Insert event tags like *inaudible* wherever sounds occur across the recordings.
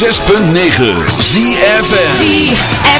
106.9 ZFN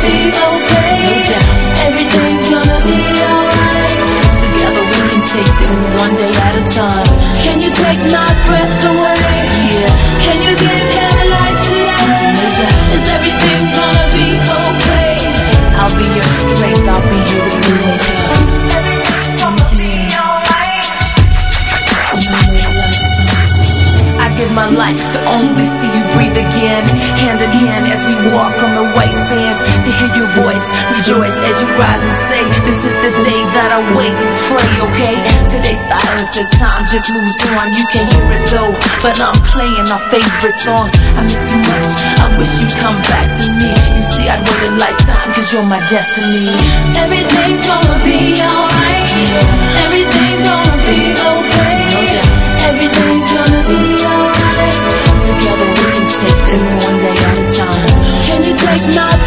Life today? Is gonna be alright. So we can take this one day at a time. Can you take not breath to only see you breathe again. Hand in hand as we walk on the white sands. To hear your voice, rejoice as you rise and say, This is the day that I wait and pray, okay? Today's silence as time just moves on. You can't hear it though, but I'm playing our favorite songs. I miss you much, I wish you'd come back to me. You see, I'd wait a lifetime, cause you're my destiny. Everything's gonna be alright. Everything's gonna be okay. Everything's gonna be alright. Together we can take this one day at a time. Can you take my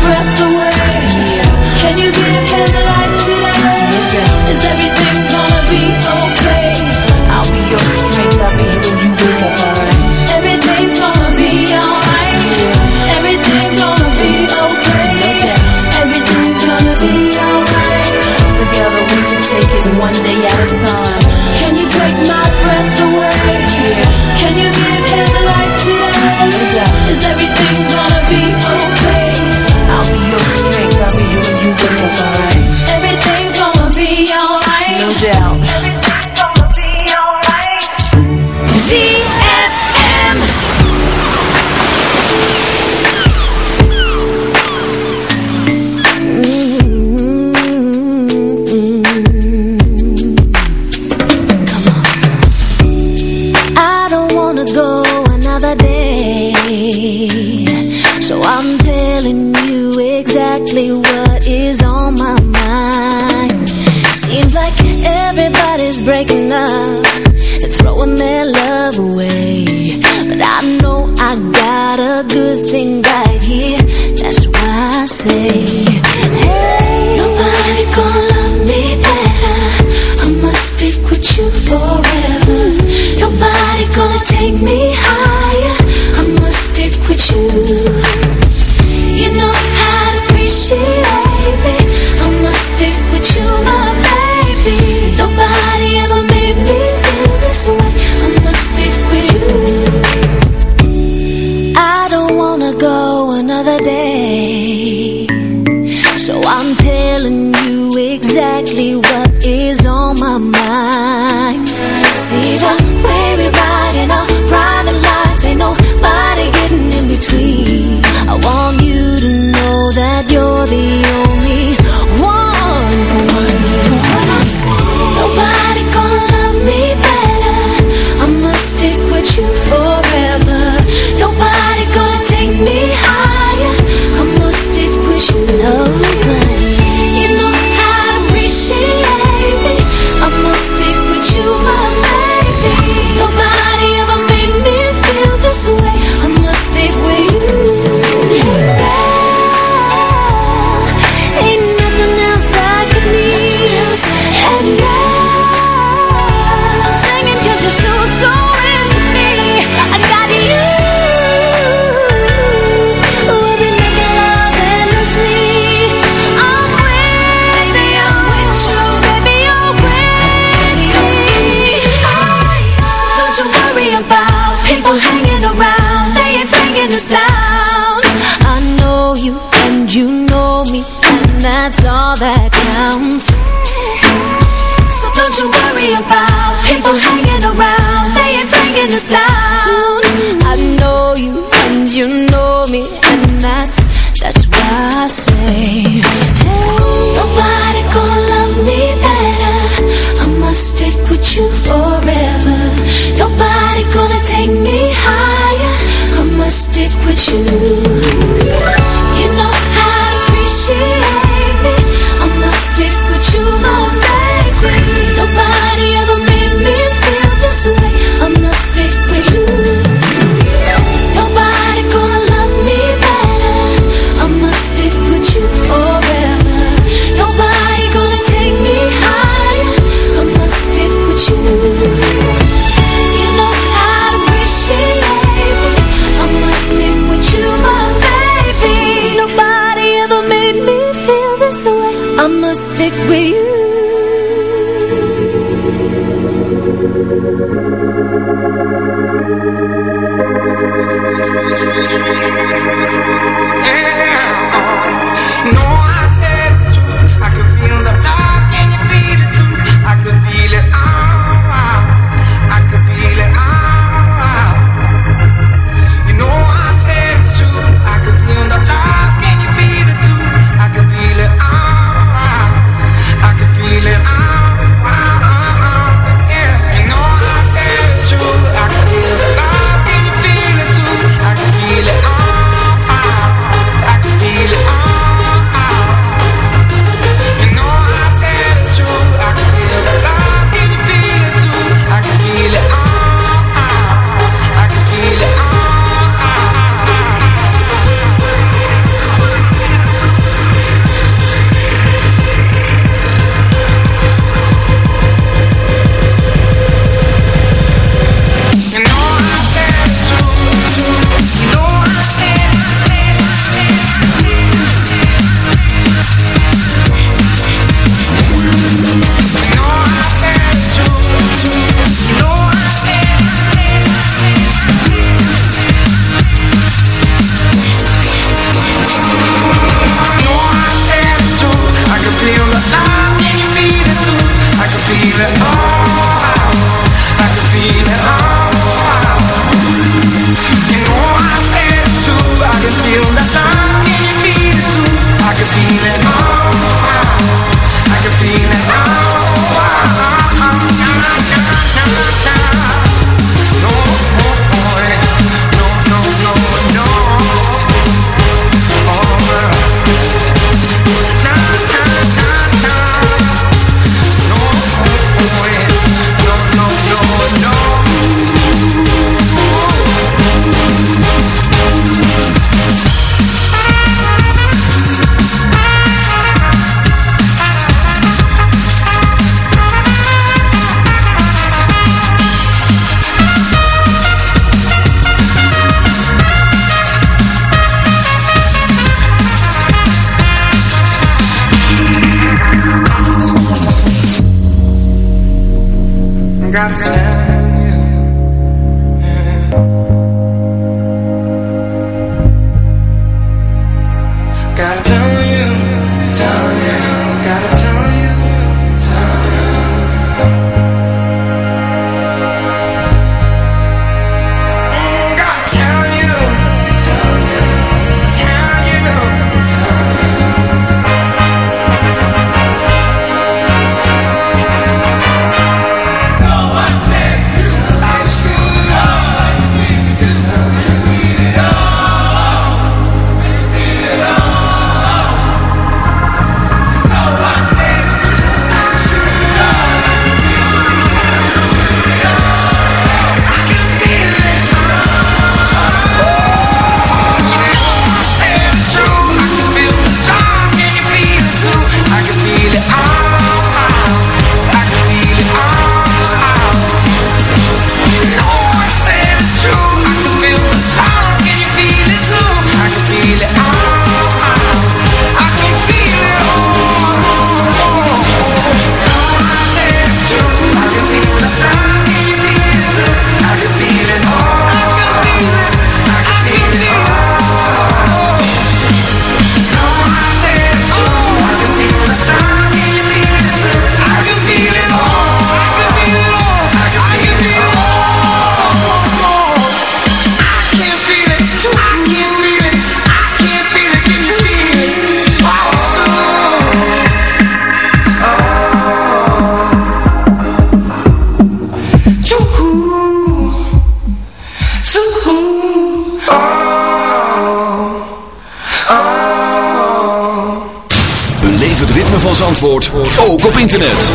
ook op internet.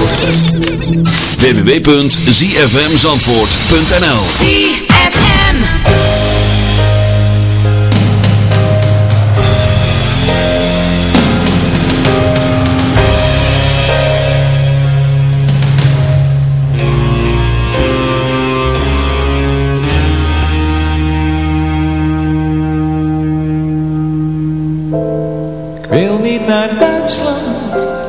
www.zfmzandvoort.nl ZFM. Ik wil niet naar Duitsland,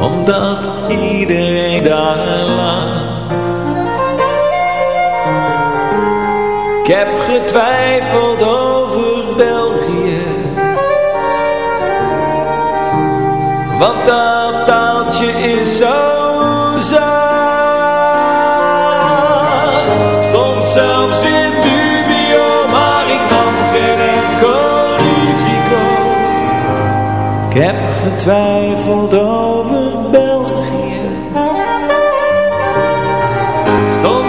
Omdat iedereen daar laat Ik heb getwijfeld over België. Want dat taaltje is zo Stond zelfs in dubio, maar ik nam geen enkel risico. Ik heb getwijfeld over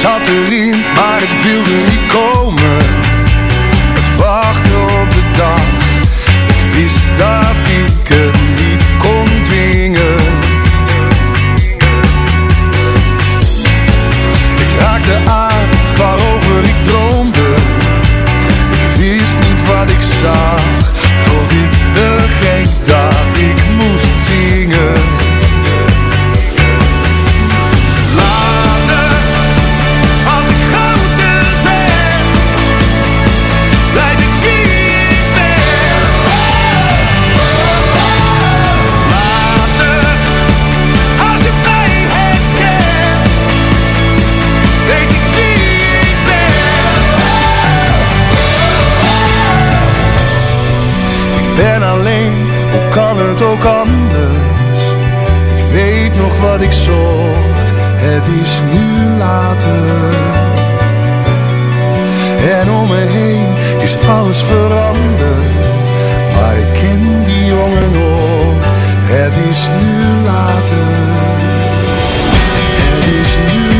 zat erin, maar het viel niet. ik zocht, het is nu later. En om me heen is alles veranderd, maar ik ken die jongen nog, het is nu later. Het is nu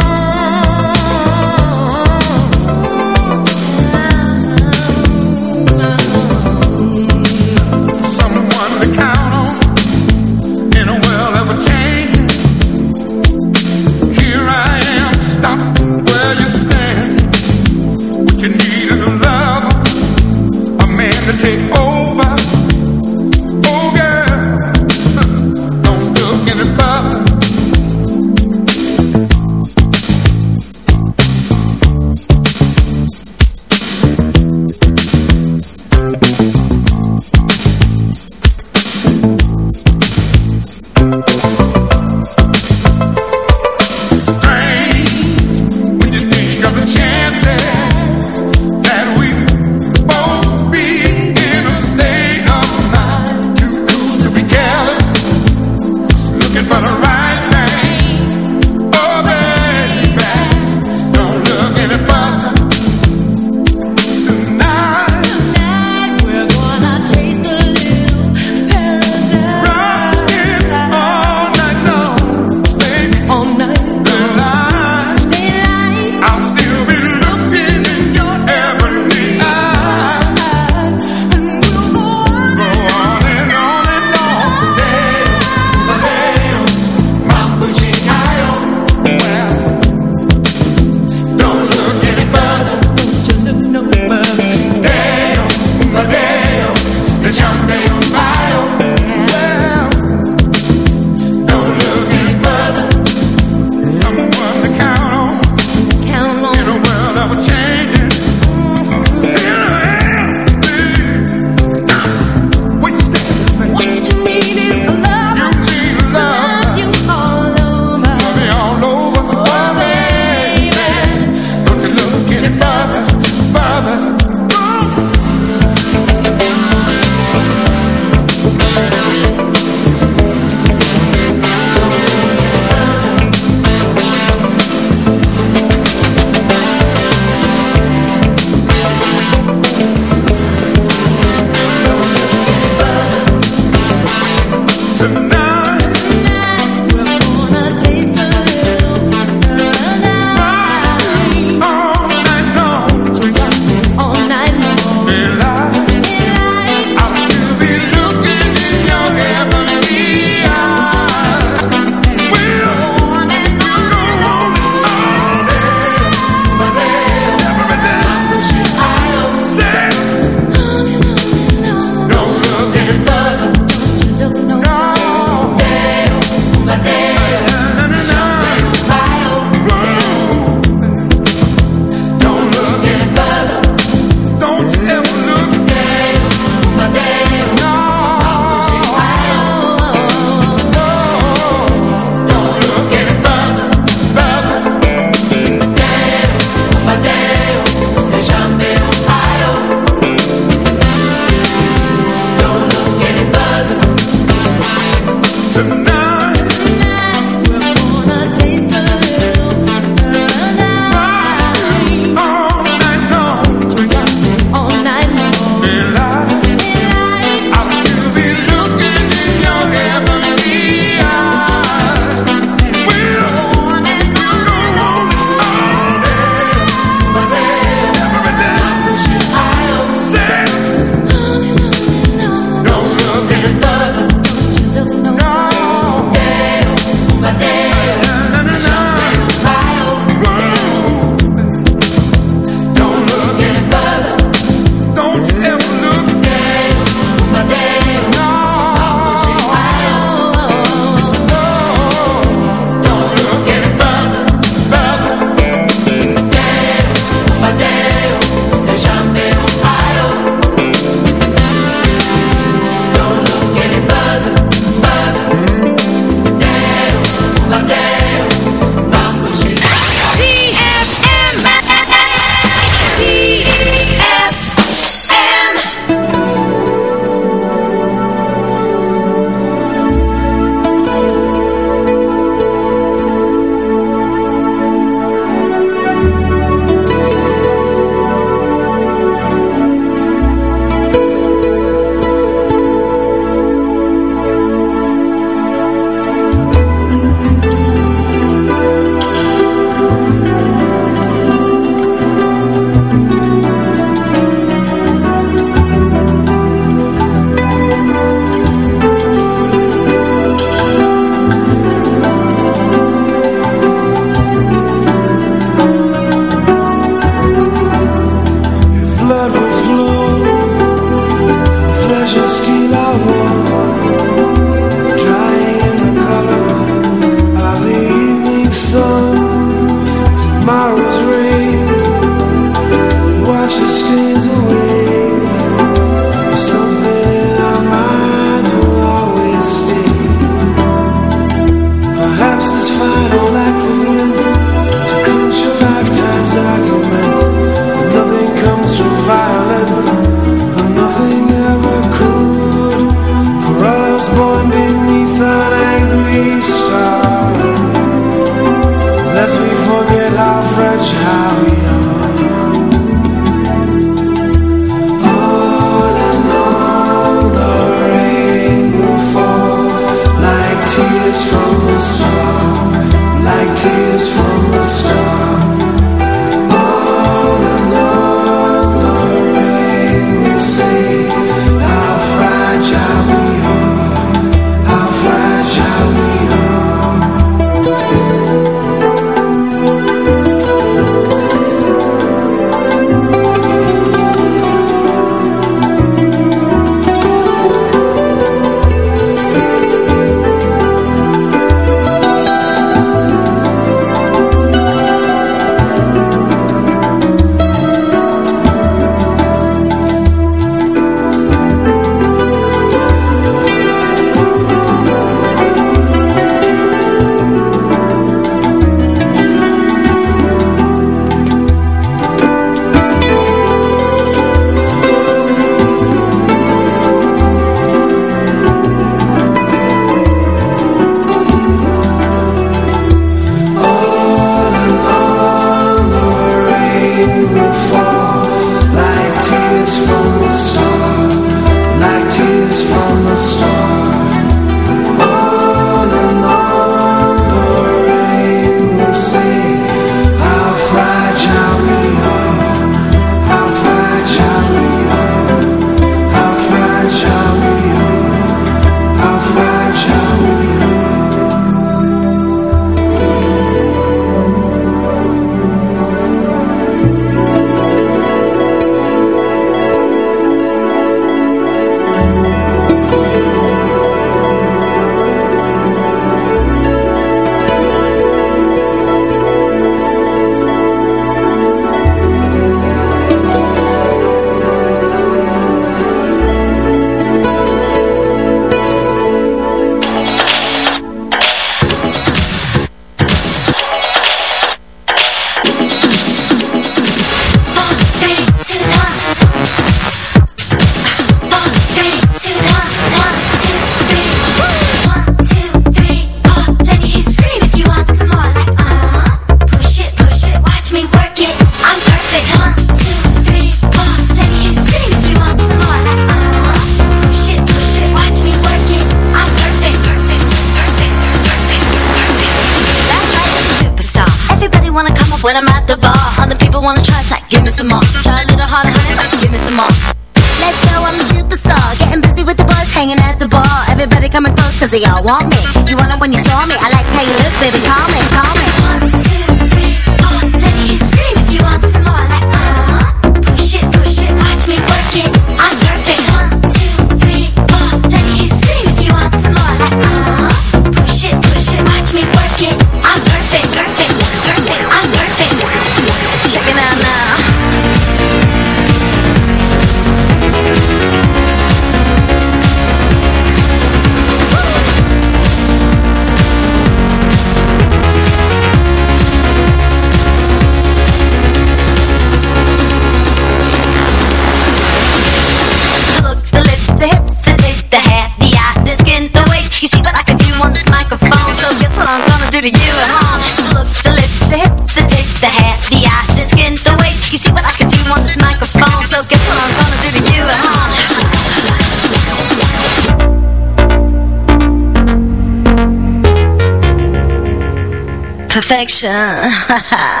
Perfection. *laughs*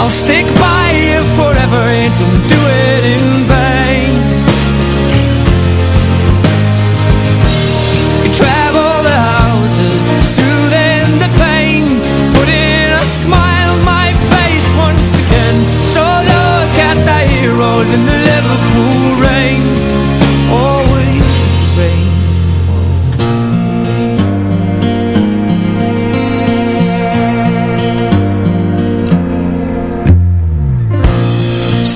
I'll stick by you forever and do it in vain. Travel the houses, soothing the pain Putting a smile on my face once again. So look at the heroes in the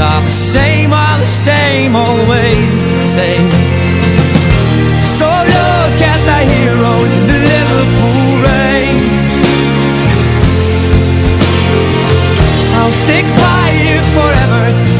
are the same, are the same Always the same. So look at the heroes in the Liverpool rain. I'll stick by you forever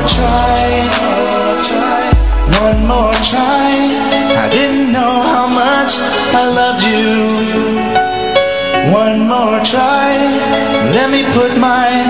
more try? One more try. I didn't know how much I loved you. One more try. Let me put my